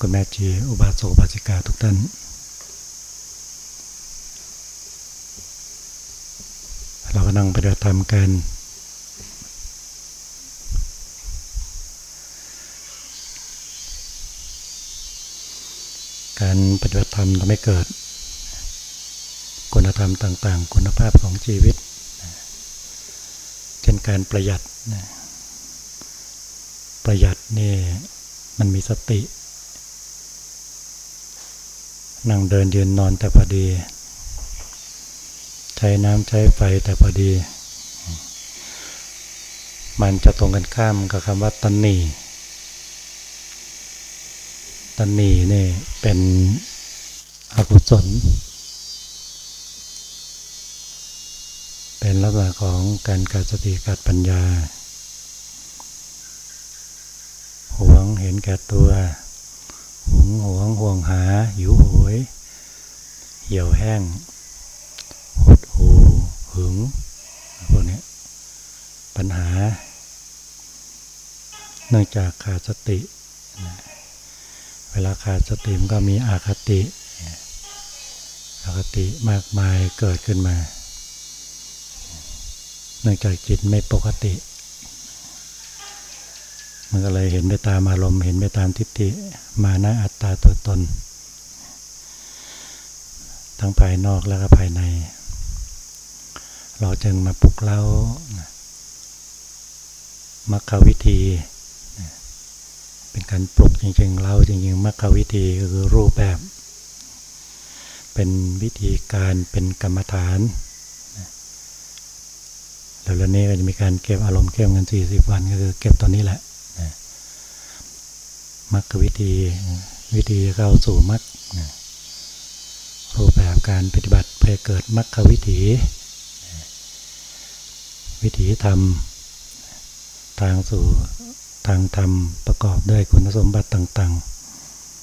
คุณแม่จีอุบาสกอุบาสิกาทุกท่าน เราก็นั่งปฏิบัติธรรมกันการปฏิบัติธรรมทำให้เกิด คุณธรรมต่างๆ คุณภาพของชีวิต เช่นการประหยัด ประหยัดนี่มันมีสติ นั่งเดินยืนนอนแต่พอดี ใช้น้ำใช้ไฟแต่พอดี มันจะตรงกันข้ามกับคำว่าตันหนีตันหนีนี่เป็นอกุศล เป็นลักษณะของการขาดสติขาดปัญญา หวงเห็นแก่ตัวหว งหวงห่วงหาหิวโหย เหี่ยวแห้ง หดหูหึงพวกนี้ปัญหา เนื่องจากขาดสติ เวลาขาดสติมันก็มีอาคติอาคติมากมายเกิดขึ้นมา เนื่องจากจิตไม่ปกติ มันก็เลยเห็นไปตามอารมณ์เห็นไปตามทิฏฐิมานะอัตตาตัวตน ทั้งภายนอกแล้วก็ภายใน เราจึงมาปลุกเล้ามรรควิธี เป็นการปลุกจริงๆ เราจริงๆมรรควิธีคือรูปแบบ เป็นวิธีการเป็นกรรมฐานแล้วนี้ก็จะมีการเก็บอารมณ์เข้มกัน40 วันก็คือเก็บตอนนี้แหละ มรรควิธี วิธีเข้าสู่มรรครูปแบบการปฏิบัติเพื่อเกิดมรรควิถี วิถีธรรม ทางสู่ทางธรรมประกอบด้วยคุณสมบัติต่าง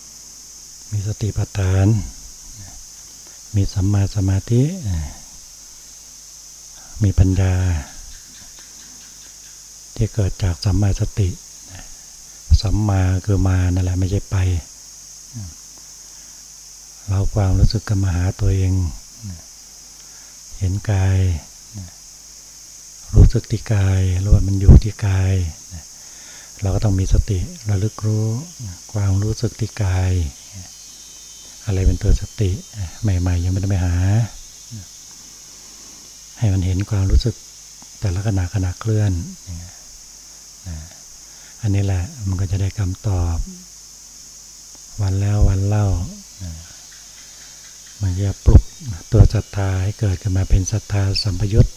ๆ มีสติปัฏฐาน มีสัมมาสมาธิ มีปัญญา ที่เกิดจากสัมมาสติ สัมมาคือมานั่นแหละไม่ใช่ไป เราความรู้สึกกับมาหาตัวเอง เห็นกาย รู้สึกที่กายรู้ว่ามันอยู่ที่กาย เราก็ต้องมีสติระลึกรู้ความรู้สึกที่กาย อะไรเป็นตัวสติใหม่ ๆ ยังไม่ได้ไปหา ให้มันเห็นความรู้สึกแต่ละขณะขณะเคลื่อน อันนี้แหละมันก็จะได้คำตอบ วันแล้ววันเล่า มันจะปลุกตัวศรัทธาให้เกิดขึ้นมาเป็นศรัทธาสัมปยุต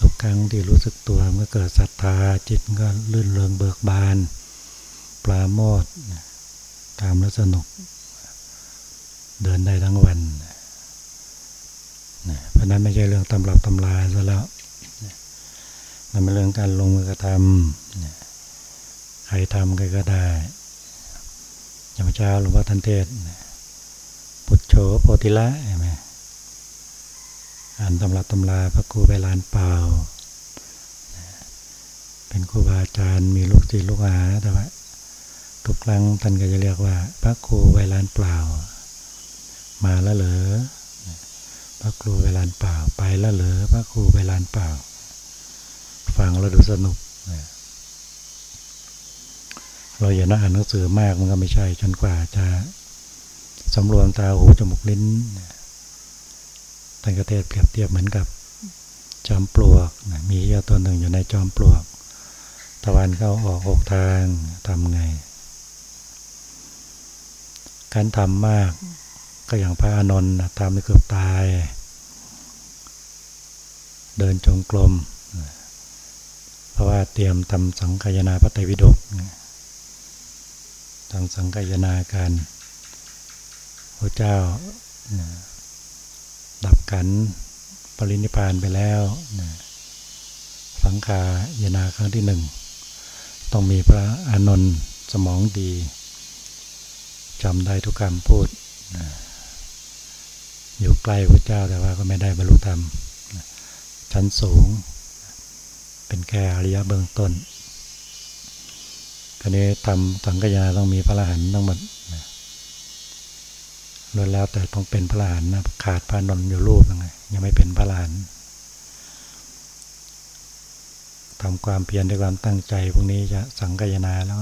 ทุกครั้งที่รู้สึกตัวมันก็เกิดศรัทธาจิตก็ลื่นเริงเบิกบาน ปลาโมดตามแล้วสนุก เดินได้ทั้งวันเพราะนั้นไม่ใช่เรื่องตำรับตำลาซะแล้ว มันเป็นเรื่องการลงมือกระทำใครทำใครก็ได้อย่างเจ้าหลวงพ่อทันเทศปุจโฉโพธิละใช่ไหมอ่านตำรับตำราพระครูไปลานเปล่า เป็นครูบาอาจารย์มีลูกศิษย์ลูกหาแต่ว่าทุกครั้งท่านก็จะเรียกว่า พระครูไวลานเปล่า มาแล้วเหรอพระครูไวลานเปล่า ไปแล้วเหรอพระครูไวลานเปล่า ฟังแล้วดูสนุกเราอย่านั่งอ่านหนังสือมากมันก็ไม่ใช่จนกว่าจะสำรวมตาหูจมูกลิ้นท่านกเทศเปรียบเทียบเหมือนกับจอมปลวกมียาตัวหนึ่งอยู่ในจอมปลวก ตะวันเข้าออกหกทางทำไง การทำมาก ก็อย่างพระอานนท์ทำให้เกือบตาย เดินจงกรม เพราะว่าเตรียมทำสังขยาพระไตรปิฎกทางสังกายนาการพระเจ้าดับกันปรินิพานไปแล้วสังขายนาครั้งที่หนึ่งต้องมีพระอานนท์สมองดีจำได้ทุกคำพูด อยู่ใกล้พระเจ้าแต่ว่าก็ไม่ได้บรรลุธรรมชั้นสูง เป็นแค่อริยเบื้องต้นคราวนี้ทำสังกยาต้องมีพระอรหันต์ต้องหมดล้วนแล้วแต่ต้องเป็นพระอรหันต์นะขาดพระนนอยู่รูปยังไงยังไม่เป็นพระอรหันต์ทำความเพียรด้วยความตั้งใจพวกนี้จะสังกยนาแล้ว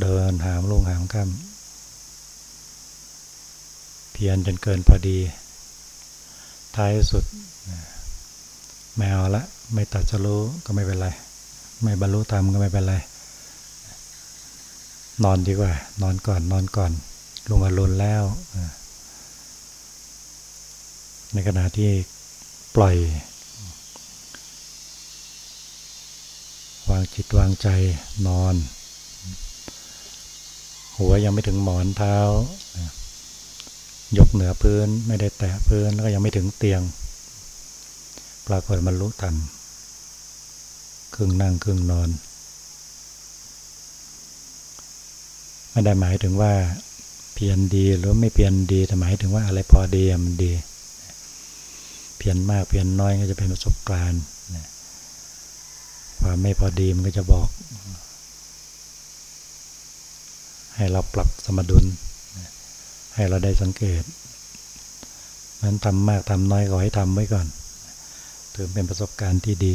เดินหามลงหามข้ามเพียรจนเกินพอดี ท้ายสุด แมวละ ไม่ตัดจะรู้ก็ไม่เป็นไร ไม่บรรลุธรรมก็ไม่เป็นไร นอนดีกว่า นอนก่อน นอนก่อนลงอารมณ์แล้ว ในขณะที่ปล่อย วางจิตวางใจนอน หัวยังไม่ถึงหมอนเท้า ยกเหนือพื้นไม่ได้แตะพื้นแล้วก็ยังไม่ถึงเตียง ปรากฏมันรู้ธรรมครึ่งนั่งครึ่งนอนไม่ได้หมายถึงว่าเพียรดีหรือไม่เพียรดีแต่หมายถึงว่าอะไรพอดีมันดี เพียรมากเพียรน้อยก็จะเป็นประสบการณ์ความไม่พอดีมันก็จะบอก ให้เราปรับสมดุล ให้เราได้สังเกตนั้นทำมากทำน้อยก็ให้ทำไว้ก่อน ถือเป็นประสบการณ์ที่ดี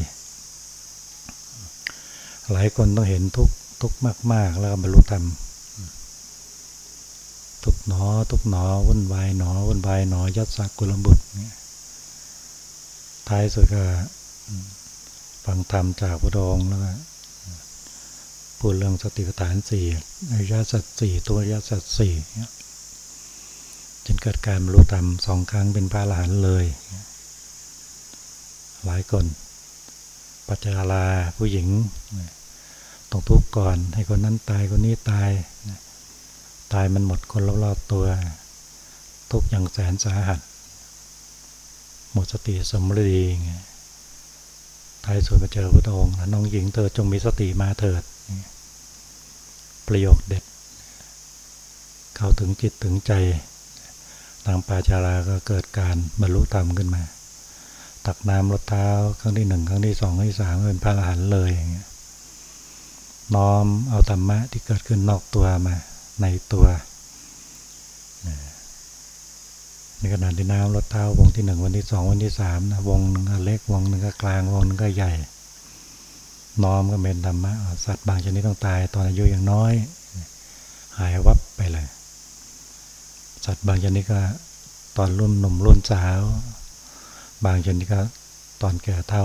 หลายคนต้องเห็นทุกทุกมาก ๆ แล้วบรรลุธรรม ทุกหนอ ทุกหนอวุ่นวายหนอวุ่นวายหนอยัดสักกุลบุตรท้ายสุดก็ฟังธรรมจากพระองค์แล้วก็พูดเรื่องสติปัฏฐานสี่อริยสัจสี่ตัวอริยสัจสี่จนเกิดการบรรลุธรรมสองครั้งเป็นพระอรหันต์เลย หลายคน ปัจจาราผู้หญิงต้องทุกข์ก่อน ให้คนนั้นตายคนนี้ตาย ตายมันหมดคนรอบๆตัว ทุกอย่างแสนสาหัส หมดสติสมฤดีท้ายสุดมาเจอพระองค์น้องหญิงเธอจงมีสติมาเถิด ประโยคเด็ด เข้าถึงจิตถึงใจทางปาจาราก็เกิดการบรรลุธรรมขึ้นมา ตักน้ำรดเท้าครั้งที่หนึ่งครั้งที่สองครั้งที่สามเป็นพระอรหันต์เลยอย่างเงี้ยน้อมเอาธรรมะที่เกิดขึ้นนอกตัวมาในตัวในขณะที่น้ำรดเท้าวงที่หนึ่งวันที่สองวันที่สามนะวงหนึ่งก็เล็กวงหนึ่งก็กลางวงหนึ่งก็ใหญ่ น้อมก็เป็นธรรมะสัตว์บางชนิดต้องตายตอนอายุยังน้อย หายวับไปเลย สัตว์บางชนิดก็ตอนรุ่นหนุ่มรุ่นสาว บางชนิดก็ตอนแก่เท่า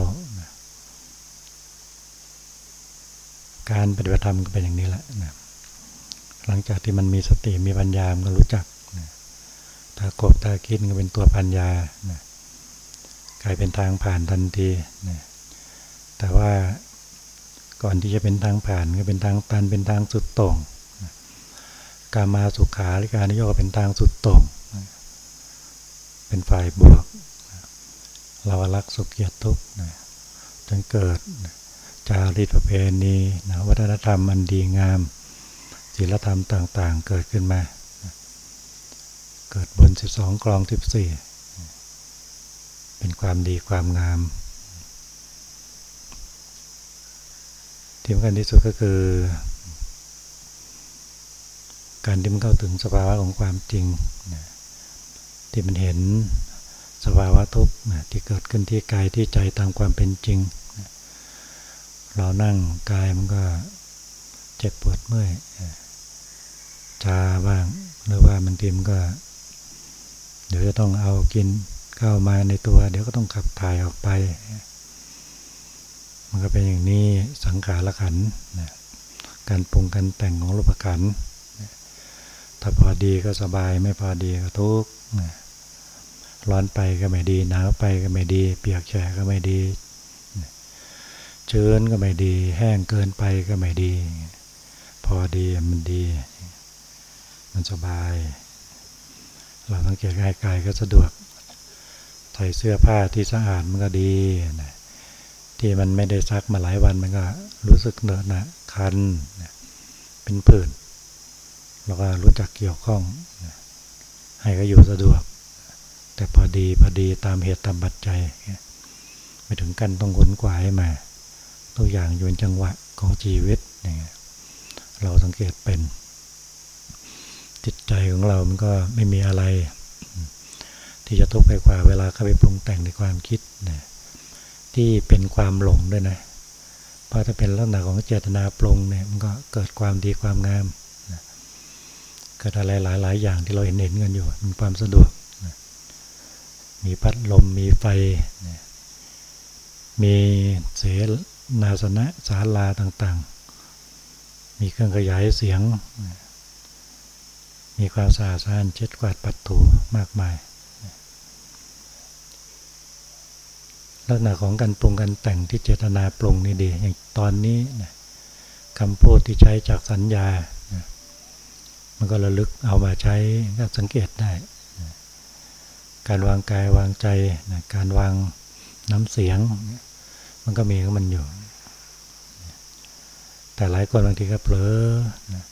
การปฏิบัติธรรมก็เป็นอย่างนี้แหละนะหลังจากที่มันมีสติมีปัญญามันก็รู้จักนะถ้ากบถ้าคิดก็เป็นตัวปัญญานะกลายเป็นทางผ่านทันทีนะแต่ว่าก่อนที่จะเป็นทางผ่านก็เป็นทางตันเป็นทางสุดตรงการมาสุขาหรือการนิยมเป็นทางสุดตรงเป็นฝ่ายบวก เราลักสุขเกียรติทุกข์จนเกิดจารีตประเพณีนะวัฒนธรรมอันดีงามศีลธรรมต่างๆ เกิดขึ้นมา เกิดบน 12กรอง 14 เป็นความดีความงามที่สำคัญที่สุดก็คือ การที่มันเข้าถึงสภาวะของความจริง ที่มันเห็น สภาวะทุกข์ที่เกิดขึ้นที่กายที่ใจตามความเป็นจริง เรานั่งกายมันก็เจ็บปวดเมื่อยชาบ้าง หรือว่ามันทีมก็ เดี๋ยวจะต้องเอากินเข้ามาในตัว เดี๋ยวก็ต้องขับถ่ายออกไป มันก็เป็นอย่างนี้สังขารขันการปรุงการแต่งของรูปขันถ้าพอดีก็สบายไม่พอดีก็ทุกข์ ร้อนไปก็ไม่ดีหนาวไปก็ไม่ดี เปียกแฉะก็ไม่ดีชื้นก็ไม่ดี แห้งเกินไปก็ไม่ดี พอดีมันดี มันสบาย เราต้องเกียกายกายก็สะดวกใส่เสื้อผ้าที่สะอาดมันก็ดีที่มันไม่ได้ซักมาหลายวันมันก็รู้สึกเหนอะนะคันเป็นผื่นเราก็รู้จักเกี่ยวข้องให้ก็อยู่สะดวก แต่พอดีพอดีตามเหตุตามปัจจัยไม่ถึงกันต้องขนกวายมาตัวอย่างอยู่ในจังหวะของชีวิตเงี้ยเราสังเกตเป็น จิตใจของเรา มันก็ไม่มีอะไร ที่จะทุกข์ไปกว่าเวลาเข้าไปปรุงแต่งในความคิดนะที่เป็นความหลงด้วยนะเพราะถ้าเป็นลักษณะของเจตนาปรุงเนี่ยมันก็เกิดความดีความงามนะเกิดอะไรหลาย ๆ อย่างที่เราเห็นเห็นกันอยู่มีความสะดวก มีพัดลมมีไฟ มีเสนาสนะศาลาต่างๆ มีเครื่องขยายเสียง มีความสะอาดสะอ้านเช็ดกวาดปัดถูมากมาย ลักษณะของการปรุงการแต่งที่เจตนาปรุงนี่ดี อย่างตอนนี้นะคำพูดที่ใช้จากสัญญานะมันก็ระลึกเอามาใช้ก็สังเกตได้ การวางกายวางใจนะการวางน้ำเสียง มันก็มีของมันอยู่ แต่หลายคนบางทีก็เผลอนะ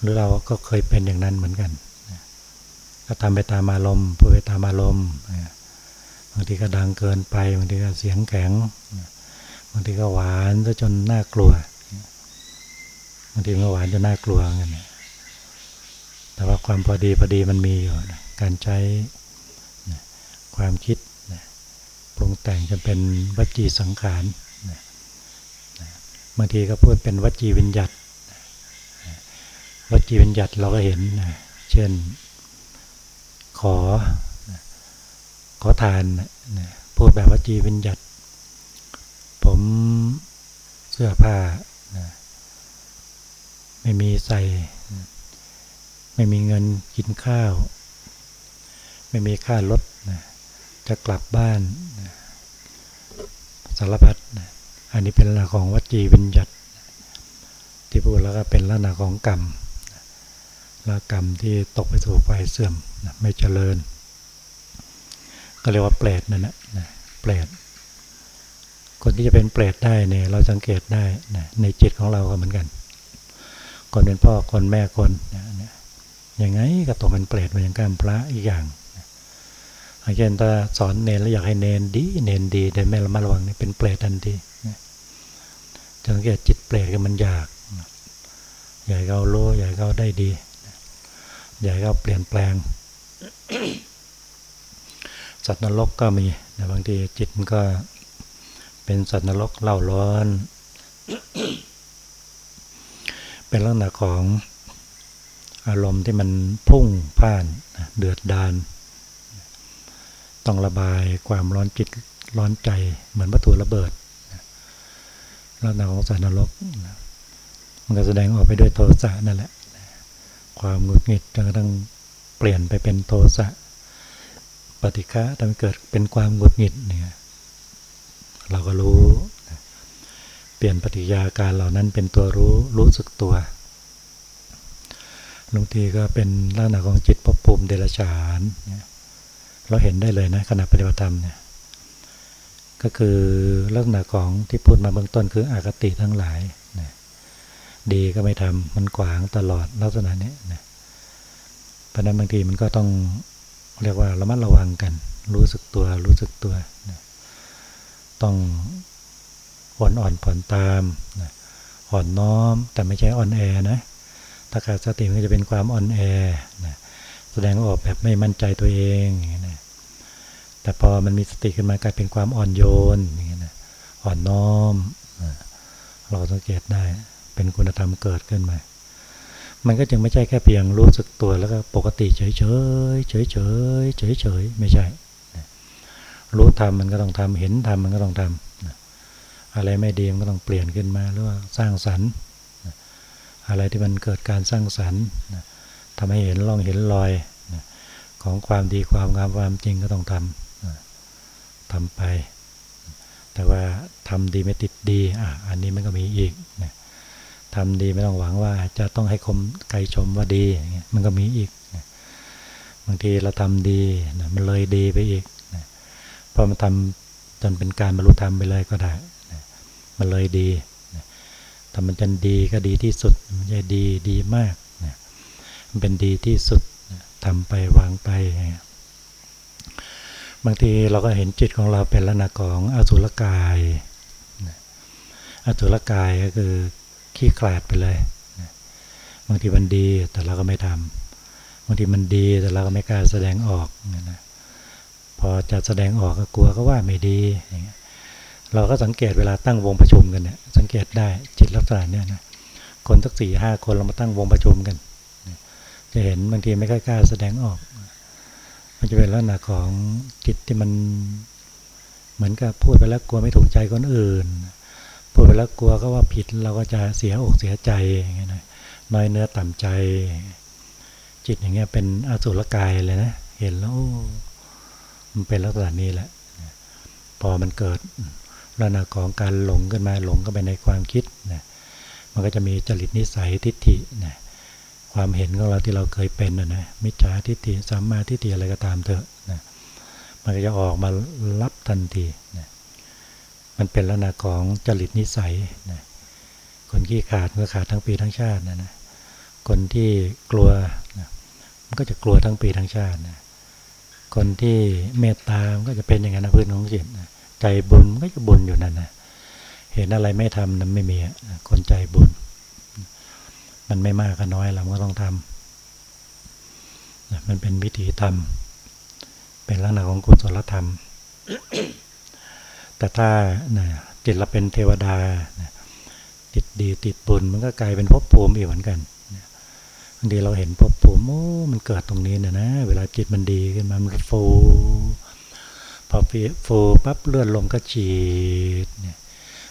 หรือเราก็เคยเป็นอย่างนั้นเหมือนกันนะก็ทำไปตามอารมณ์พูดไปตามอารมณ์นะบางทีก็ดังเกินไปบางทีก็เสียงแข็งบางทีก็หวานซะจนน่ากลัวบางทีก็หวานจนน่ากลัวเงี้ยแต่ว่าความพอดีพอดีมันมีอยู่การใช้ ความคิดปรุงแต่งจนเป็นวัจีสังขารบางทีก็พูดเป็นวัจีวิญญัตวัจีวิญญัตเราก็เห็นเช่น ขอขอทานนะพูดแบบวจีวิญญัตผมเสื้อผ้านะไม่มีใส่ไม่มีเงินกินข้าว ไม่มีค่ารถนะ จะกลับบ้านสารพัดอันนี้เป็นลักษณะของวัจีวิญญัตที่พูดแล้วก็เป็นลักษณะของกรรมละกรรมที่ตกไปสู่ไฟเสื่อมไม่เจริญ ก็เรียกว่าเปรตนั่นแหละเปรตคนที่จะเป็นเปรตได้เนี่ยเราสังเกตได้นะในจิตของเราก็เหมือนกัน คนเป็นพ่อคนแม่คนนะยังไงก็ตกเป็นเปรตมาอย่างการพระอีกอย่าง อาจารย์ถ้าสอนเนนแล้วอยากให้เนนดี เนนดีแต่ไม่ระมัดระวังนี่เป็นเปรตทันทีสังเกตจิตเปรตก็มันอยาก อยากเขาโลอยากเขาได้ดี อยากเขาเปลี่ยนแปลง สัตว์นรกก็มีนะบางทีจิตมันก็เป็นสัตว์นรกเล่าร้อน เป็นลักษณะของอารมณ์ที่มันพุ่งพ่านเดือดดาน ต้องระบายความร้อนจิตร้อนใจเหมือนวัตถุระเบิดลักษณะของสัตว์นรกมันก็แสดงออกไปด้วยโทสะนั่นแหละ ความหงุดหงิดจนกระทั่งเปลี่ยนไปเป็นโทสะปฏิฆะทำให้เกิดเป็นความหงุดหงิดเนี่ยเราก็รู้ เปลี่ยนปฏิยาการเหล่านั้นเป็นตัวรู้รู้สึกตัวบางทีก็เป็นลักษณะของจิตภพภูมิเดรัจฉานเเราเห็นได้เลยนะขณะปฏิบัติธรรมเนี่ยก็คือลักษณะของที่พูดมาเบื้องต้นคืออากติทั้งหลายนะดีก็ไม่ทำมันขวางตลอดลักษณะนี้นะเพราะนั้นบางทีมันก็ต้องเรียกว่าระมัดระวังกัน รู้สึกตัวรู้สึกตัวนะต้องอ่อนอ่อนผ่อนตามนะอ่อนน้อมแต่ไม่ใช่อ่อนแอนะถ้าขาดสติมันจะเป็นความอ่อนแอนะ แสดงออกแบบไม่มั่นใจตัวเองอย่างนี้นะแต่พอมันมีสติขึ้นมากลายเป็นความอ่อนโยนอย่างนี้นะอ่อนน้อม เราสังเกตได้เป็นคุณธรรมเกิดขึ้นมามันก็จึงไม่ใช่แค่เพียงรู้สึกตัวแล้วก็ปกติเฉยเฉยเฉยเฉยเฉยเฉยไม่ใช่ รู้ทำมันก็ต้องทำเห็นทำมันก็ต้องทำอะไรไม่ดีมันก็ต้องเปลี่ยนขึ้นมาหรือว่าสร้างสรรค์อะไรที่มันเกิดการสร้างสรรค์ ทำให้เห็นร่องเห็นรอยของความดีความงามความจริงก็ต้องทำทำไป แต่ว่าทำดีไม่ติดดีอะอันนี้มันก็มีอีกนะทำดีไม่ต้องหวังว่าจะต้องให้คมใครชมว่าดี มันก็มีอีกบางทีเราทำดีนะมันเลยดีไปอีกนะพอมันทำจนเป็นการบรรลุธรรมไปเลยก็ได้นะมันเลยดีนะถ้ามันจะดีก็ดีที่สุด มันจะดีดีมาก เป็นดีที่สุดทำไปวางไป บางทีเราก็เห็นจิตของเราเป็นลักษณะของอสุรกายอสุรกายก็คือขี้ขลาดไปเลยบางทีมันดีแต่เราก็ไม่ทำบางทีมันดีแต่เราก็ไม่กล้าแสดงออกนะพอจะแสดงออกก็กลัวก็ว่าไม่ดีอย่างเงี้ยเราก็สังเกตเวลาตั้งวงประชุมกันเนี่ยสังเกตได้จิตลักษณะเนี่ยนะคนสักสี่ห้าคนเรามาตั้งวงประชุมกัน จะเห็นบางทีไม่กล้าแสดงออก มันจะเป็นลักษณะของจิตที่มันเหมือนกับพูดไปแล้วกลัวไม่ถูกใจคนอื่น พูดไปแล้วกลัวก็ว่าผิดเราก็จะเสียอกเสียใจอย่างเงี้ยนะน้อยเนื้อต่ำใจ จิตอย่างเงี้ยเป็นอสุรกายเลยนะเห็นแล้วมันเป็นลักษณะนี้แหละ พอมันเกิดลักษณะของการหลงขึ้นมาหลงก็ไปในความคิดนะมันก็จะมีจริตนิสัยทิฏฐินะ ความเห็นของเราที่เราเคยเป็นนะนะมิจฉาทิฏฐิสัมมาทิฏฐิอะไรก็ตามเถอะนะมันก็จะออกมารับทันทีนะมันเป็นลักษณะของจริตนิสัยนะคนขี้ขาดก็ขาดทั้งปีทั้งชาตินะนะคนที่กลัวนะมันก็จะกลัวทั้งปีทั้งชาตินะคนที่เมตตามันก็จะเป็นอย่างนั้นนะพื้นของจิตนะใจบุญมันก็จะบุญอยู่นั่นนะเห็นอะไรไม่ทำนั้นไม่มีคนใจบุญ มันไม่มากก็น้อยเราก็ต้องทำมันเป็นวิถีธรรม เป็นลักษณะของกุศลธรรม แต่ถ้าจิตเราเป็นเทวดาติดดีติดบุญมันก็กลายเป็นภพภูมิอีกเหมือนกันบางทีเราเห็นภพภูมิโอ้มันเกิดตรงนี้เนี่ยนะ เวลาจิตมันดีขึ้นมามันก็ฟูพอฟูปั๊บเลือดลมก็ฉีด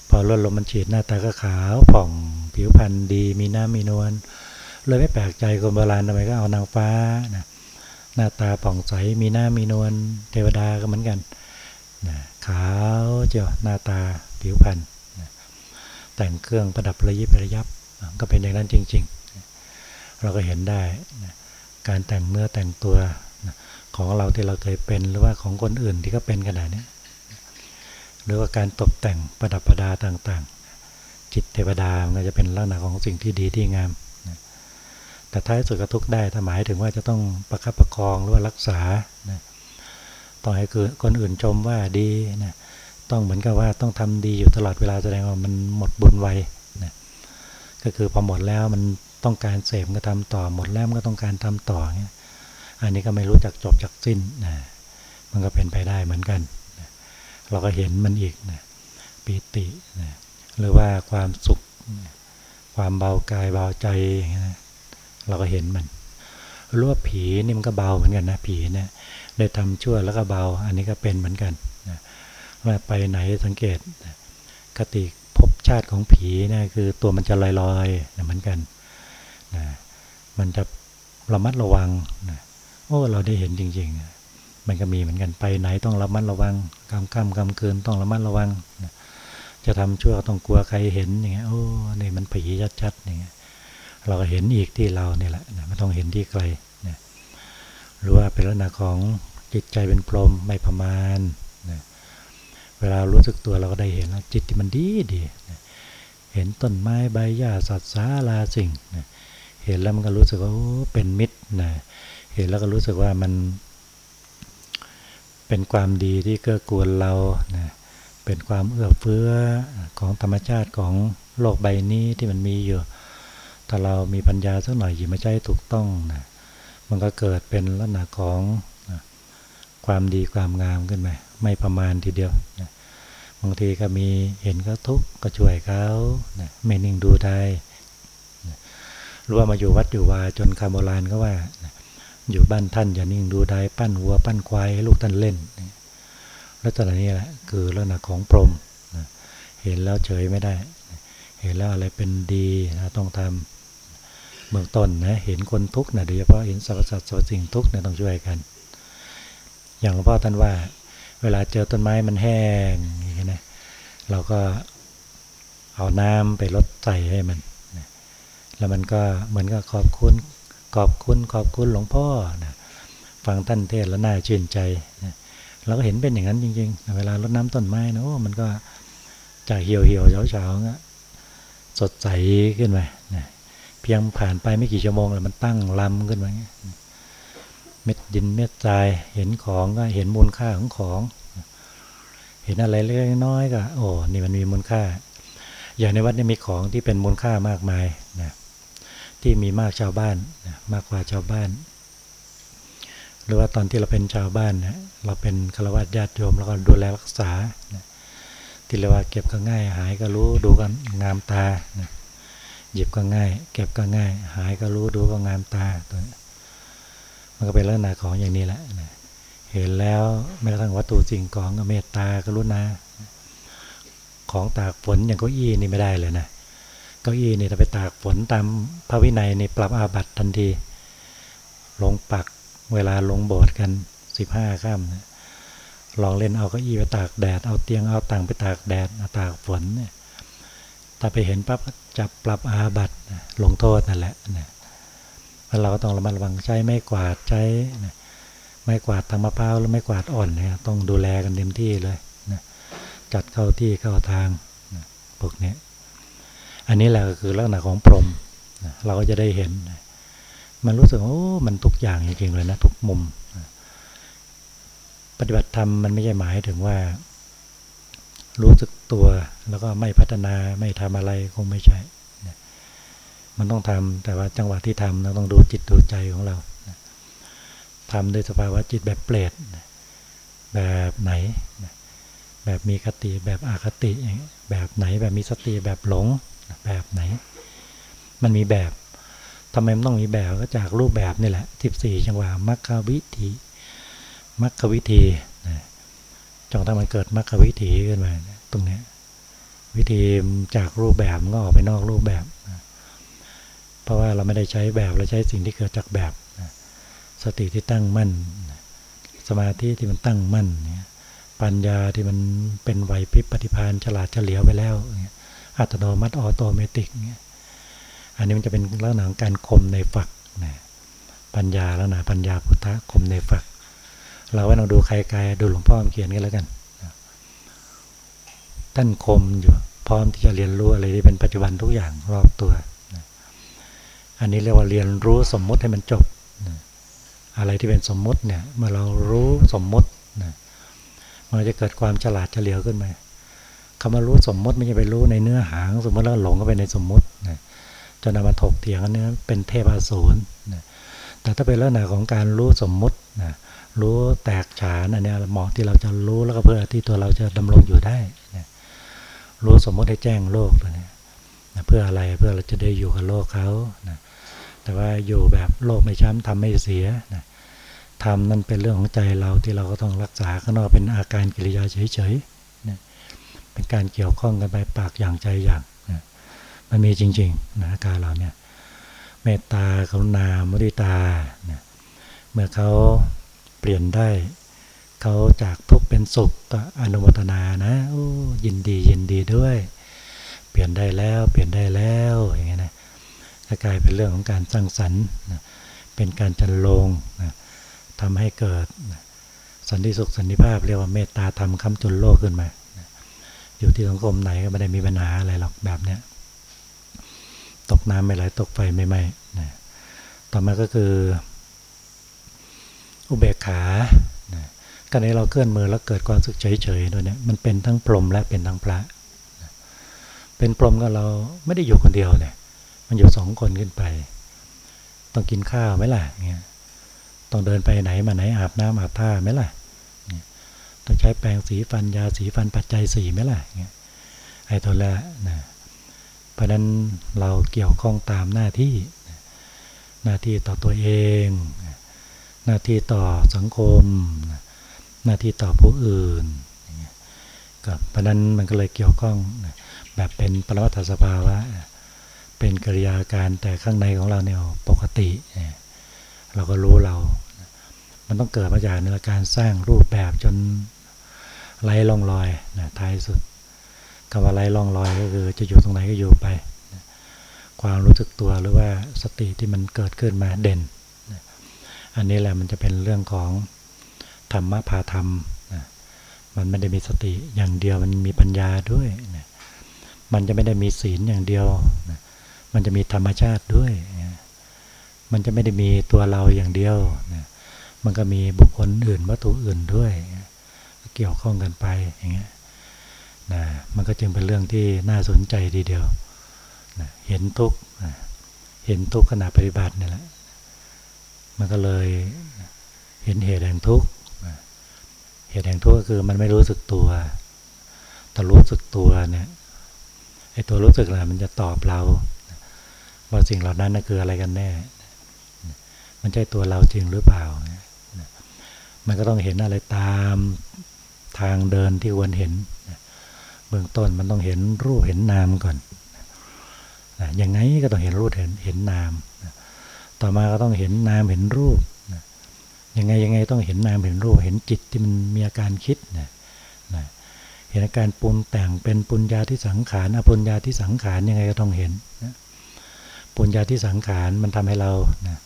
พอเลือดลมมันฉีดหน้าตาก็ขาวผ่อง ผิวพรรณดี มีน้ำมีนวลเลยไม่แปลกใจคนโบราณทำไมก็เอานางฟ้านะหน้าตาผ่องใสมีหน้ำมีนวลเทวดาก็เหมือนกันนะขาวเจ้าหน้าตาผิวพรรณนะแต่งเครื่องประดับระยิบระยับก็เป็นอย่างนั้นจริง ๆ เราก็เห็นได้นะการแต่งเนื้อแต่งตัวของเราที่เราเคยเป็นหรือว่าของคนอื่นที่ก็เป็นขนาดนี้หรือว่าการตกแต่งประดับประดาต่างๆ จิตเทวดามันจะเป็นลักษณะของสิ่งที่ดีที่งาม แต่ท้ายสุดก็ทุกได้ถ้าหมายถึงว่าจะต้องประคับประคองหรือว่ารักษาต่อให้คือคนอื่นชมว่าดีนะต้องเหมือนกับว่าต้องทำดีอยู่ตลอดเวลาแสดงว่ามันหมดบุญไวนะก็คือพอหมดแล้วมันต้องการเสพก็ทำต่อหมดแล้วก็ต้องการทำต่อเงี้ยอันนี้ก็ไม่รู้จักจบจักสิ้นนะมันก็เป็นไปได้เหมือนกันนะเราก็เห็นมันอีกนะปีตินะ หรือว่าความสุข ความเบากายเบาใจ เราก็เห็นมันรู้ว่าผีนี่มันก็เบาเหมือนกันนะผีเนี่ยได้ทำชั่วแล้วก็เบา อันนี้ก็เป็นเหมือนกันนะว่าไปไหนสังเกตกติภพชาติของผีนะคือตัวมันจะลอยๆนะเหมือนกันนะมันจะระมัดระวังนะโอ้เราได้เห็นจริงๆ มันก็มีเหมือนกันไปไหนต้องระมัดระวังกำกำกำเกินต้องระมัดระวัง จะทำชั่วต้องกลัวใครเห็นอย่างเงี้ยโอ้นี่มันผีชัดๆอย่างเงี้ยเราก็เห็นอีกที่เราเนี่ยแหละไม่ต้องเห็นที่ไกลนะหรือว่าเป็นลักษณะของจิตใจเป็นพรหมไม่ประมาณนะเวลารู้สึกตัวเราก็ได้เห็นแล้วจิตที่มันดีดีนะเห็นต้นไม้ใบหญ้าสัตว์สาราสิ่งนะเห็นแล้วมันก็รู้สึกว่าเป็นมิตรนะเห็นแล้วก็รู้สึกว่ามันเป็นความดีที่เกื้อกูลเรานะ เป็นความเอื้อเฟื้อของธรรมชาติของโลกใบนี้ที่มันมีอยู่ ถ้าเรามีปัญญาสักหน่อยหยิบมาใช้ถูกต้องนะมันก็เกิดเป็นลักษณะของความดีความงามขึ้นมาไม่ประมาณทีเดียวนะบางทีก็มีเห็นเขาทุกข์ก็ช่วยเขานะไม่นิ่งดูได้นะรู้ว่ามาอยู่วัดอยู่วาจนคำโบราณก็ว่านะอยู่บ้านท่านอย่านิ่งดูได้ ปั้นวัว ปั้นควายให้ลูกท่านเล่น ลักษณะนี้แหละคือลักษณะของพรหมเห็นแล้วเฉยไม่ได้ เห็นแล้วอะไรเป็นดีนะต้องทำเบื้องต้นนะเห็นคนทุกข์นะโดยเฉพาะเห็นสรรพสัตว์สรรพสิ่งทุกข์นะต้องช่วยกัน อย่างหลวงพ่อท่านว่า เวลาเจอต้นไม้มันแห้งอย่างนี้นะเราก็เอาน้ำไปลดใส่ให้มันแล้วมันก็เหมือนกับขอบคุณขอบคุณขอบคุณหลวงพ่อนะฟังท่านเทศแล้วน่าชื่นใจนะ เราก็เห็นเป็นอย่างนั้นจริงๆ เวลารดน้ำต้นไม้นะโอ้มันก็จากเหี่ยวเหี่ยวเฉาเฉาสดใสขึ้นไปนะเพียงผ่านไปไม่กี่ชั่วโมงแล้วมันตั้งลำขึ้นมาเม็ดดินเม็ดทรายเห็นของก็เห็นมูลค่าของของ เห็นอะไรเล็กน้อยก็ โอ้นี่มันมีมูลค่า อย่างในวัดนี่มีของที่เป็นมูลค่ามากมายนะที่มีมากชาวบ้านมากกว่าชาวบ้าน หรือว่าตอนที่เราเป็นชาวบ้านเนี่ยเราเป็นฆราวาสญาติโยมแล้วก็ดูแลรักษาที่เรียกว่าเก็บก็ง่าย หายก็รู้ดูกันงามตาหยิบก็ง่าย เก็บก็ง่าย หายก็รู้ดูก็งามตาตัวมันก็เป็นลักษณะของอย่างนี้แหละเห็นแล้วแม้กระทั่งวัตถุสิ่งของเมตตากรุณาของตากฝนอย่างเก้าอี้นี่ไม่ได้เลยนะเก้าอี้นี่ถ้าไปตากฝนตามพระวินัยนี่ปรับอาบัตทันทีลงปัก เวลาลงโบสถ์กันสิบห้าข้ามลองเล่นเอาเก้าอี้ไปตากแดด เอาเตียงเอาตังไปตากแดดตากฝนเนี่ยถ้าไปเห็นปั๊บจับปรับอาบัตลงโทษนั่นแหละนะเราก็ต้องระมัดระวังใช้ไม่กวาดใช้ไม่กวาดทางมะพร้าวหรือไม่กวาดอ่อนเนี่ยต้องดูแลกันเต็มที่เลยนะจัดเข้าที่เข้าทางพวกนี้อันนี้แหละก็คือลักษณะของพรหมเราก็จะได้เห็นนะ มันรู้สึกโอ้มันทุกอย่างจริงๆเลยนะ ทุกมุม ปฏิบัติธรรมมันไม่ใช่หมายถึงว่า รู้สึกตัวแล้วก็ไม่พัฒนาไม่ทำอะไรคงไม่ใช่ มันต้องทำแต่ว่าจังหวะที่ทำเราต้องดูจิตดูใจของเราทำโดยสภาวะจิตแบบเปรตแบบไหน แบบมีคติแบบอาคติ แบบไหนแบบมีสติแบบหลงแบบไหน มันมีแบบ ทำไมมันต้องมีแบบก็จากรูปแบบนี่แหละสิบสี่จังหวะมรรควิธีมรรควิธีจงถ้ามันเกิดมรรควิธีขึ้นมาตรงนี้วิธีจากรูปแบบมันก็ออกไปนอกรูปแบบเพราะว่าเราไม่ได้ใช้แบบเราใช้สิ่งที่เกิดจากแบบสติที่ตั้งมั่นสมาธิที่มันตั้งมั่นปัญญาที่มันเป็นไหวพริบปฏิภาณฉลาดเฉลียวไปแล้ว อัตโนมัติ automatic เนี่ย อันนี้มันจะเป็นลักษณะของการคมในฝักนะปัญญาแล้วนะปัญญาพุทธะคมในฝัก เราไว้ลองดูใครกายดูหลวงพ่อเขียนกันแล้วกันท่านคมอยู่พร้อมที่จะเรียนรู้อะไรที่เป็นปัจจุบันทุกอย่างรอบตัว อันนี้เรียกว่าเรียนรู้สมมุติให้มันจบ อะไรที่เป็นสมมุติเนี่ยเมื่อเรารู้สมมุตินะมันจะเกิดความฉลาดเฉลียวขึ้นมาคำว่ารู้สมมุติไม่ใช่ไปรู้ในเนื้อหาสมมติแล้วหลงก็ไปในสมมุตินะ จนนำมาถกเถียงกันเนี่เป็นเทพอสูรนะแต่ถ้าเป็นลักษณะของการรู้สมมุตินะรู้แตกฉานอันนี้เหมาะที่เราจะรู้แล้วก็เพื่อที่ตัวเราจะดำรงอยู่ได้นะรู้สมมติให้แจ้งโลกตัวนี้นะเพื่ออะไรเพื่อเราจะได้อยู่กับโลกเขานะแต่ว่าอยู่แบบโลกไม่ช้ำทำไม่เสียนะทำนั่นเป็นเรื่องของใจเราที่เราก็ต้องรักษาข้างนอกเป็นอาการกิริยาเฉยๆนะเป็นการเกี่ยวข้องกันไปปากอย่างใจอย่าง มันมีจริงๆนะการเราเนี่ยเมตตากรุณามุทิตานะเมื่อเขาเปลี่ยนได้เขาจากทุกข์เป็นสุขก็อนุโมทนานะโอ้ยินดียินดีด้วย เปลี่ยนได้แล้วเปลี่ยนได้แล้วอย่างเงี้ยนะก็กลายเป็นเรื่องของการสร้างสรรค์เป็นการจันลงทำให้เกิดสันติสุขสันติภาพเรียกว่าเมตตาธรรมคำจุนโลกขึ้นมาอยู่ที่สังคมไหนก็ไม่ได้มีปัญหาอะไรหรอกแบบเนี้ย ตกน้ำไม่ไหลตกไฟไม่ไหม้ต่อมาก็คือ อุเบกขาการนี้เราเคลื่อนมือแล้วเกิดความสุขเฉยๆด้วยเนี่ยมันเป็นทั้งพรหมและเป็นทั้งพระเป็นพรหมก็เราไม่ได้อยู่คนเดียวเนี่ย มันอยู่สองคนขึ้นไป ต้องกินข้าวไหมล่ะเงี้ยต้องเดินไปไหนมาไหนอาบน้ำอาบท่าไหมล่ะต้องใช้แปรงสีฟันยาสีฟันปัจจัยสีไหมล่ะเงี้ยไอ้ตัวละนะ เพราะนั้นเราเกี่ยวข้องตามหน้าที่ หน้าที่ต่อตัวเอง หน้าที่ต่อสังคม หน้าที่ต่อผู้อื่นกับเพราะนั้นมันก็เลยเกี่ยวข้องแบบเป็นปรมัตสภาวะเป็นกิริยาการแต่ข้างในของเราเนี่ยปกติ เราก็รู้เรา มันต้องเกิดมาจากในการสร้างรูปแบบจนไล่ล่องลอยนะท้ายสุด คำว่าไล่ล่องลอยก็คือจะอยู่ตรงไหนก็อยู่ไป ความรู้สึกตัวหรือว่าสติที่มันเกิดขึ้นมาเด่น อันนี้แหละมันจะเป็นเรื่องของธรรมะพาธรรม มันไม่ได้มีสติอย่างเดียวมันมีปัญญาด้วย มันจะไม่ได้มีศีลอย่างเดียว มันจะมีธรรมชาติด้วย มันจะไม่ได้มีตัวเราอย่างเดียว มันก็มีบุคคลอื่นวัตถุอื่นด้วย เกี่ยวข้องกันไปอย่างเงี้ย นะมันก็จึงเป็นเรื่องที่น่าสนใจทีเดียวนะเห็นทุกเห็นทุกขณะปฏิบัตินี่แหละ มันก็เลยเห็นเหตุแห่งทุกข์เหตุแห่งทุกข์ก็คือมันไม่รู้สึกตัวแต่รู้สึกตัวเนี่ยไอ้ตัวรู้สึกนะมันจะตอบเรา ว่าสิ่งเหล่านั้นคืออะไรกันแน่ มันใช่ตัวเราจริงหรือเปล่า มันก็ต้องเห็นอะไรตามทางเดินที่ควรเห็น บื้องต้นมันต้องเห็นรูปเห็นนามก่อนอย่างไงก็ต้องเห็นรูปเห็นเห็นนามต่อมาก็ต้องเห็นนามเห็นรูปยังไงยังไงต้องเห็นนามเห็นรูป เห็นจิตที่มันมีอาการคิดนะเห็นอาการปุนแต่งเป็นปุญญาที่สังขารอปุญญาที่สังขารยังไงก็ต้องเห็นปุญญาที่สังขารมันทำให้เรานะ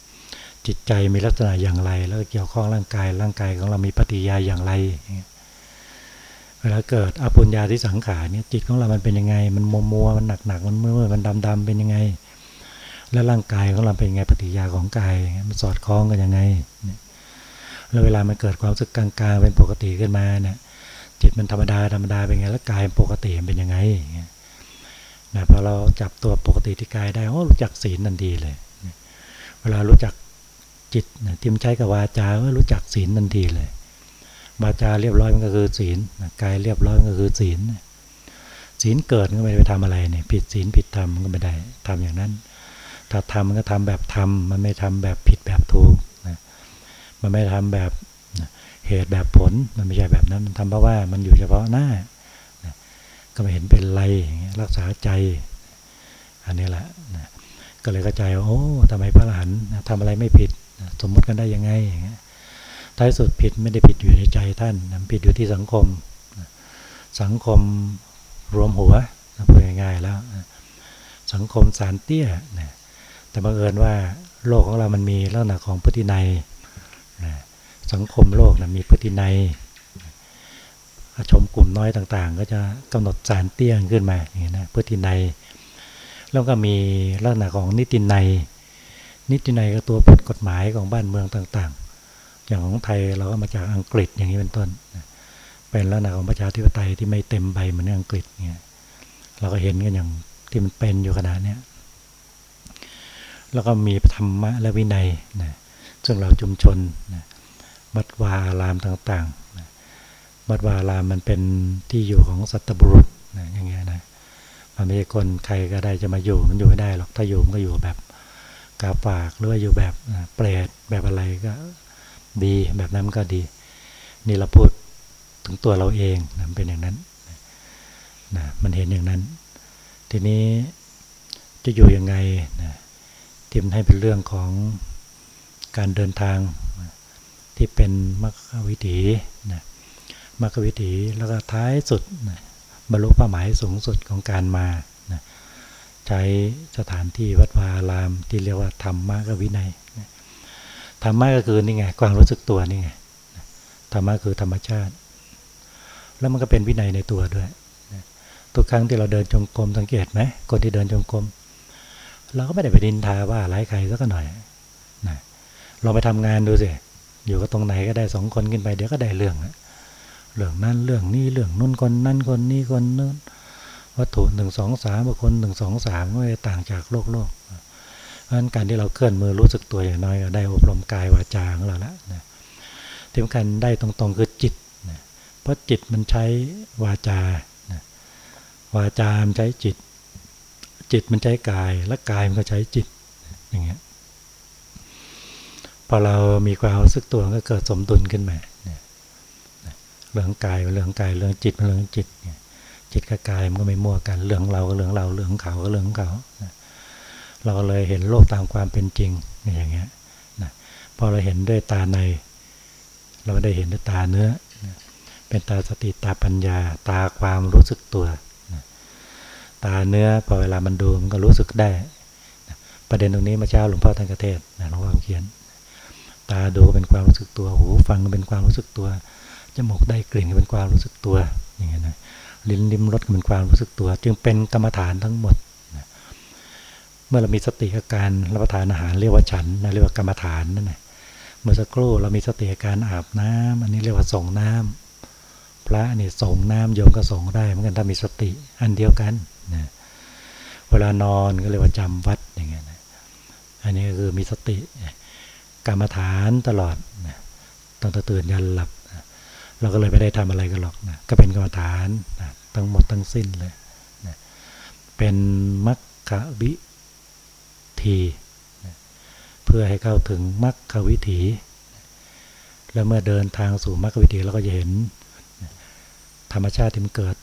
จิตใจมีลักษณะอย่างไร แล้วเกี่ยวข้องร่างกายร่างกายของเรามีปฏิยาอย่างไรเเวลาเกิดอปุญญาที่สังขารเนี่ยจิตของเรามันเป็นยังไง มันมัวมัวมันหนักหนักมันมื่อมันดำดำเป็นยังไง แล้วร่างกายของเราเป็นยังไงปฏิยาของกายมันสอดคล้องกันยังไงแล้วเวลามันเกิดความรู้สึกกลางๆเป็นปกติขึ้นมาเนี่ยจิตมันธรรมดาธรรมดาเป็นไงแล้วกายปกติเป็นยังไงนะพอเราจับตัวปกติที่กายได้โอ้รู้จักศีลนันดีเลย เวลารู้จักจิตนะที่มันใช้กับวาจาก็รู้จักศีลนันดีเลย วาจาเรียบร้อยมันก็คือศีลกายเรียบร้อยมันก็คือศีลศีลเกิดก็ไม่ไปทำอะไรเนี่ยผิดศีลผิดธรรมก็ไม่ได้ทำอย่างนั้น ถ้าทำมันก็ทำแบบทำมันไม่ทำแบบผิดแบบถูกนะมันไม่ทำแบบเหตุแบบผลมันไม่ใช่แบบนั้นมันทำเพราะว่ามันอยู่เฉพาะหน้าก็ไม่เห็นเป็นไรรักษาใจอันนี้แหละก็เลยเข้าใจว่าโอ้ทำไมพระอรหันต์ทำอะไรไม่ผิดสมมติกันได้ยังไง ท้ายสุดผิดไม่ได้ผิดอยู่ในใจท่านผิดอยู่ที่สังคม สังคมรวมหัวพูดง่ายๆแล้ว สังคมสารเตี้ยแต่บังเอิญว่าโลกของเรามันมีลักษณะของพฤตินัยสังคมโลกนะมีพฤตินัยชมกลุ่มน้อยต่างๆ ก็จะกำหนดสารเตี้ยงขึ้นมาอย่างนี้นะพฤตินัยแล้วก็มีลักษณะของนิตินัยนิตินัยก็ตัวบทกฎหมายของบ้านเมืองต่างๆ อย่างของไทยเราก็มาจากอังกฤษอย่างนี้เป็นต้น เป็นลักษณะของประชาธิปไตยที่ไม่เต็มใบเหมือนอังกฤษเนี่ยเราก็เห็นกันอย่างที่มันเป็นอยู่ขนาดนี้แล้วก็มีธรรมะและวินัยนะซึ่งเราชุมชนนะวัดวาลามต่างๆวัดวาลามมันเป็นที่อยู่ของสัตบุรุษนะอย่างเงี้ยนะมันไม่ใช่คนใครก็ได้จะมาอยู่มันอยู่ไม่ได้หรอกถ้าอยู่มันก็อยู่แบบกาฝากหรือว่าอยู่แบบเปรตแบบอะไรก็ ดีแบบนั้นก็ดี นี่เราพูดถึงตัวเราเองนะเป็นอย่างนั้นนะมันเห็นอย่างนั้น ทีนี้จะอยู่ยังไงนะที่มันให้เป็นเรื่องของการเดินทางที่เป็นมรรควิถีนะมรรควิถีแล้วก็ท้ายสุดนะบรรลุเป้าหมายสูงสุดของการมานะใช้สถานที่วัดวาลามที่เรียกว่าธรรมะกับวินัยนะ ธรรมะก็คือนี่ไงความรู้สึกตัวนี่ไงธรรมะคือธรรมชาติ แล้วมันก็เป็นวินัยในตัวด้วยทุกครั้งที่เราเดินจงกรมสังเกตไหมคนที่เดินจงกรมเราก็ไม่ได้ไปดินทาว่าหลายใครสักหน่อยนะเราไปทำงานดูสิอยู่ก็ตรงไหนก็ได้สองคนขึ้นไปเดี๋ยวก็ได้เรื่องเรื่องนั้นเรื่องนี้เรื่องนู้นคนนั้นคนนี้คนนู้นวัตถุหนึ่งสองสามบุคคลหนึ่งสองสามก็ต่างจากโลกโลก เพราะฉะนั้นการที่เราเคลื่อนมือรู้สึกตัวอย่างน้อยก็ได้อบรมกายวาจาของเราแล้วนะที่สำคัญได้ตรงๆคือจิตนะเพราะจิตมันใช้วาจานะวาจามันใช้จิต จิตมันใช้กาย และกายมันก็ใช้จิตอย่างเงี้ยพอเรามีความรู้สึกตัวก็เกิดสมดุลขึ้นมาเรื่องกายเรื่องกายเรื่องจิตเรื่องจิตจิตกับกายมันก็ไม่มั่วกันเรื่องเราก็เรื่องเราเรื่องเขาก็เรื่องเขา เราเลยเห็นโลกตามความเป็นจริงอย่างเงี้ยนะพอเราเห็นด้วยตาใน เราได้เห็นด้วยตาเนื้อ เป็นตาสติตาปัญญา ตาความรู้สึกตัว ตาเนื้อพอเวลามันดูมันก็รู้สึกได้ ประเด็นตรงนี้มาเช้าหลวงพ่อท่านกเทศหลวงพ่อเขียน ตาดูเป็นความรู้สึกตัว หูฟังเป็นความรู้สึกตัว จมูกได้กลิ่นเป็นความรู้สึกตัว อย่างเงี้ยนะ ลิ้นลิ้มรสเป็นความรู้สึกตัว จึงเป็นกรรมฐานทั้งหมด เมื่อเรามีสติกับการรับประทานอาหารเรียกว่าฉันนะเรียกว่ากรรมฐานนั่นแหละเมื่อสักครู่เรามีสติการอาบน้ำอันนี้เรียกว่าส่งน้ำพระนี่ส่งน้ำโยมก็ส่งได้เหมือนกันถ้ามีสติอันเดียวกันนะเวลานอนก็เรียกว่าจำวัดอย่างเงี้ยนะอันนี้ก็คือมีสติกรรมฐานตลอดตั้งแต่ตื่นยันหลับเราก็เลยไม่ได้ทำอะไรกันหรอกนะก็เป็นกรรมฐานนะทั้งหมดทั้งสิ้นเลยนะเป็นมรรคะวิ ธีเพื่อให้เข้าถึงมรรควิถี แล้วเมื่อเดินทางสู่มรรควิถีเราก็จะเห็น ธรรมชาติที่มันเกิด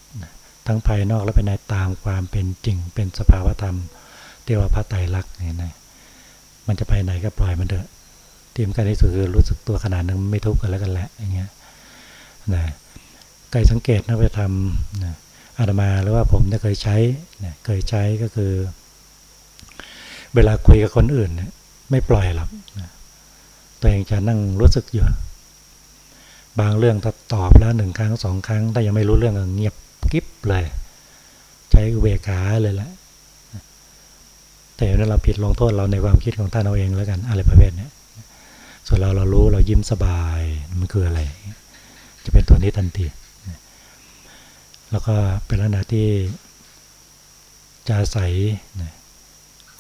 ทั้งภายนอกและภายในตามความเป็นจริงเป็นสภาวธรรมเรียกว่าพระไตรลักษณ์เนี่ยนะมันจะไปไหนก็ปล่อยมันเถอะที่สำคัญที่สุดคือรู้สึกตัวขนาดนึงไม่ทุกข์กันแล้วกันแหละอย่างเงี้ยนะใครสังเกตนักปฏิธรรมนะอาตมาหรือว่าผมได้เคยใช้นะเคยใช้ก็คือ เวลาคุยกับคนอื่นนะไม่ปล่อยหรอกตัวเองจะนั่งรู้สึกอยู่ บางเรื่องถ้าตอบแล้วหนึ่งครั้งสองครั้งถ้ายังไม่รู้เรื่องเงียบกิ๊บเลย ใช้เวขาเลยแหละแต่นั้นเราผิดลงโทษเราในความคิดของท่านเอาเองแล้วกันอะไรประเภทนี้ส่วนเราเรารู้เรายิ้มสบายมันคืออะไร จะเป็นตัวนี้ทันทีแล้วก็เป็นลักษณะที่จะใส่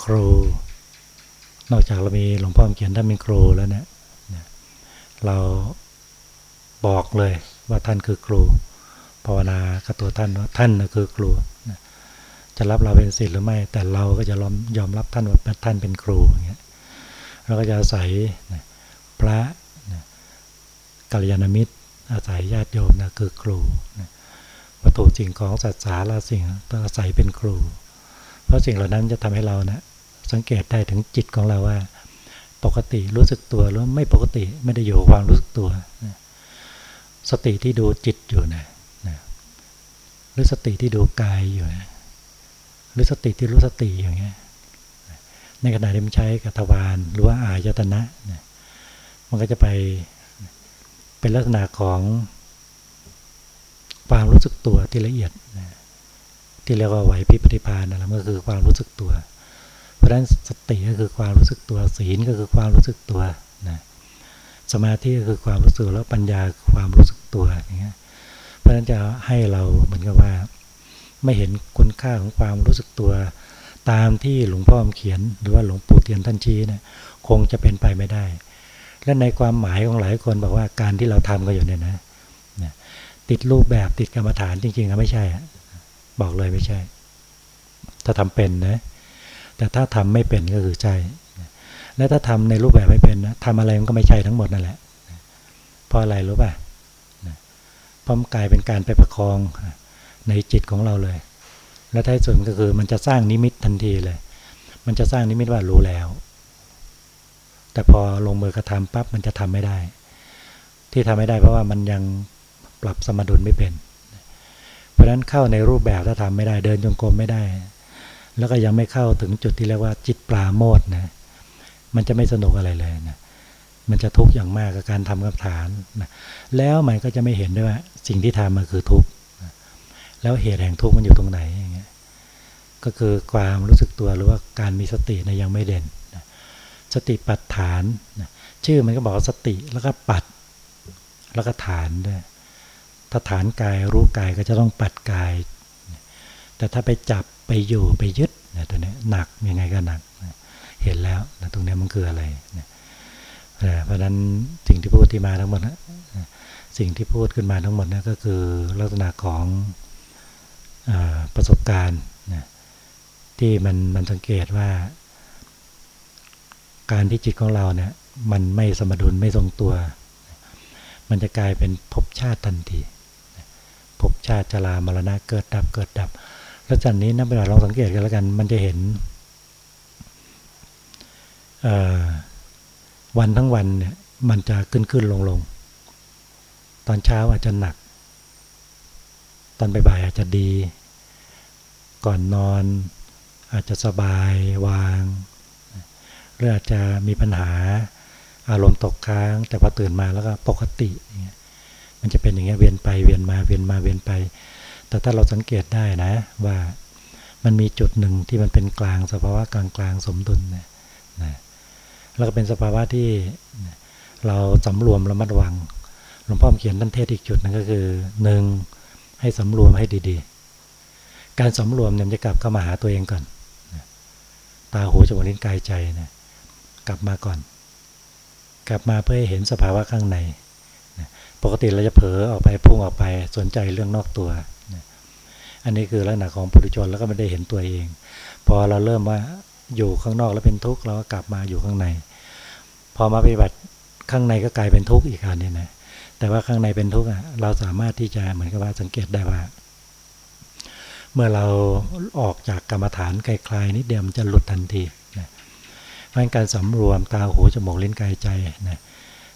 ครู นอกจากเรามีหลวงพ่อเขียนท่านเป็นครูแล้วเนี่ยเราบอกเลยว่าท่านคือครูภาวนากับตัวท่านว่าท่านคือครูจะรับเราเป็นศิษย์หรือไม่ แต่เราก็จะยอมรับท่านว่าท่านเป็นครูอย่างเงี้ยเราก็จะใส่พระกัลยาณมิตร อาศัยญาติโยมนะคือครูประตูจริงของศาสนาละสิ่งต้องอาศัยเป็นครู เพราะสิ่งเหล่านั้นจะทำให้เรานะสังเกตได้ถึงจิตของเราว่า ปกติรู้สึกตัวหรือไม่ปกติไม่ได้อยู่ความรู้สึกตัวนะสติที่ดูจิตอยู่นะนะหรือสติที่ดูกายอยู่นะหรือสติที่รู้สติอย่างเงี้ยในขณะที่มันใช้กับทวารหรือว่าอายตนะนะมันก็จะไปเป็นลักษณะของความรู้สึกตัวที่ละเอียดนะ ที่เรียกว่าไหวพิปฏิพานนั่นแหละก็คือความรู้สึกตัว เพราะฉะนั้นสติก็คือความรู้สึกตัวศีลก็คือความรู้สึกตัวนะสมาธิก็คือความรู้สึกแล้วปัญญาความรู้สึกตัวอย่างเงี้ยเพราะฉะนั้นจะให้เราเหมือนกับว่า ไม่เห็นคุณค่าของความรู้สึกตัว ตามที่หลวงพ่อเขียน หรือว่าหลวงปู่เทียนท่านชี้นะคงจะเป็นไปไม่ได้ และในความหมายของหลายคนบอกว่าการที่เราทำก็อยู่เนี่ยนะติดรูปแบบติดกรรมฐานจริงๆไม่ใช่ บอกเลยไม่ใช่ ถ้าทำเป็นนะ แต่ถ้าทำไม่เป็นก็คือใช่และถ้าทำในรูปแบบไม่เป็นนะทำอะไรมันก็ไม่ใช่ทั้งหมดนั่นแหละเพราะอะไรรู้ป่ะเพราะมันกลายเป็นการไปประคองในจิตของเราเลย และท้ายสุดก็คือมันจะสร้างนิมิตทันทีเลย มันจะสร้างนิมิตว่ารู้แล้ว แต่พอลงมือกระทำปั๊บมันจะทำไม่ได้ ที่ทำไม่ได้เพราะว่ามันยังปรับสมดุลไม่เป็น เพราะฉะนั้นเข้าในรูปแบบถ้าทำไม่ได้เดินจงกรมไม่ได้ แล้วก็ยังไม่เข้าถึงจุดที่เรียกว่าจิตปลาโมดนะมันจะไม่สนุกอะไรเลยนะมันจะทุกข์อย่างมากกับการทำกรรมฐานนะแล้วมันก็จะไม่เห็นด้วยว่าสิ่งที่ทำมันคือทุกข์แล้วเหตุแห่งทุกข์มันอยู่ตรงไหนอย่างเงี้ยก็คือความรู้สึกตัวหรือว่าการมีสตินะยังไม่เด่นสติปัฏฐานชื่อมันก็บอกสติแล้วก็ปัดแล้วก็ฐานด้วย ถ้าฐานกายรู้กายก็จะต้องปัดกาย แต่ถ้าไปจับไปอยู่ไปยึดนะตัวนี้หนักยังไงก็หนัก เห็นแล้วนะตรงนี้มันคืออะไรนะเพราะฉะนั้นสิ่งที่พูดที่มาทั้งหมดนะสิ่งที่พูดขึ้นมาทั้งหมดนะก็คือลักษณะของอประสบการณ์นะที่มันมันสังเกตว่า การที่จิตของเราเนี่ยมันไม่สมดุลไม่ทรงตัว มันจะกลายเป็นภพชาติทันที ภพชาติจรามรณะเกิดดับเกิดดับ แล้วจากนี้นักปฏิบัติลองสังเกตกันแล้วกัน มันจะเห็นวันทั้งวันเนี่ยมันจะขึ้นขึ้นลงลงตอนเช้าอาจจะหนัก ตอนบ่ายอาจจะดี ก่อนนอนอาจจะสบายวางหรืออาจจะมีปัญหาอารมณ์ตกค้าง แต่พอตื่นมาแล้วก็ปกติ มันจะเป็นอย่างเงี้ยเวียนไปเวียนมาเวียนมาเวียนไป แต่ถ้าเราสังเกตได้นะว่ามันมีจุดหนึ่งที่มันเป็นกลางสภาวะกลางกลางสมดุลนะนะแล้วก็เป็นสภาวะที่เราสำรวมระมัดระวังหลวงพ่อเขียนท่านเทศอีกจุดนึงก็คือหนึ่งให้สำรวมให้ดีๆ การสำรวมเนี่ยจะกลับเข้ามาหาตัวเองก่อนตาหูจมูกลิ้นกายใจนะกลับมาก่อน กลับมาเพื่อให้เห็นสภาวะข้างใน ปกติเราจะเผลอออกไปพุ่งออกไปสนใจเรื่องนอกตัว อันนี้คือลักษณะของปุถุชนแล้วก็ไม่ได้เห็นตัวเอง พอเราเริ่มว่าอยู่ข้างนอกแล้วเป็นทุกข์เราก็กลับมาอยู่ข้างใน พอมาปฏิบัติข้างในก็กลายเป็นทุกข์อีกอันนี้นะแต่ว่าข้างในเป็นทุกข์เราสามารถที่จะเหมือนกับว่าสังเกตได้ว่า เมื่อเราออกจากกรรมฐานไกลๆนิดเดียวมันจะหลุดทันทีนะเพราะการสำรวมตาหูจมูกลิ้นกายใจนะ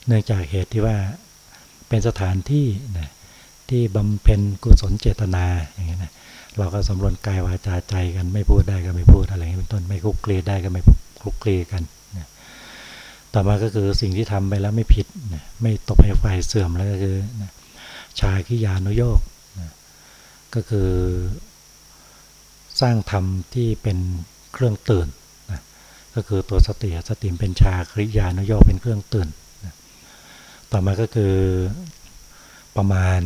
เนื่องจากเหตุที่ว่า เป็นสถานที่นะที่บำเพ็ญกุศลเจตนาอย่างเงี้ยนะเราก็สำรวมกายวาจาใจกันไม่พูดได้ก็ไม่พูดอะไรอย่างนี้เป็นต้นไม่คุกคลีได้ก็ไม่คุกคลีกันนะต่อมาก็คือสิ่งที่ทำไปแล้วไม่ผิดนะไม่ตกไปไฟเสื่อมแล้วก็คือนะชาคิยานุโยกนะก็คือสร้างธรรมที่เป็นเครื่องตื่นนะก็คือตัวสติสติเป็นชาคริยานุโยกเป็นเครื่องตื่น ต่อมาก็คือประมาณ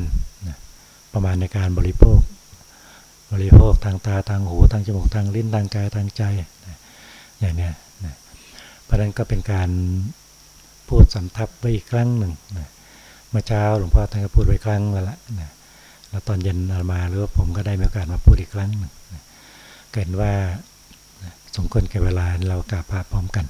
ประมาณในการบริโภค บริโภคทางตาทางหูทางจมูกทางลิ้นทางกายทางใจอย่างนี้นะเพราะนั้นก็เป็นการพูดสำทับไว้อีกครั้งหนึ่งเมื่อเช้าหลวงพ่อท่านก็พูดไว้ครั้งแล้วละนะแล้วตอนเย็นมาหรือว่าผมก็ได้มีโอกาสมาพูดอีกครั้งหนึ่งเกิดว่าสมควรแก่เวลาเรากราบพระพร้อมกัน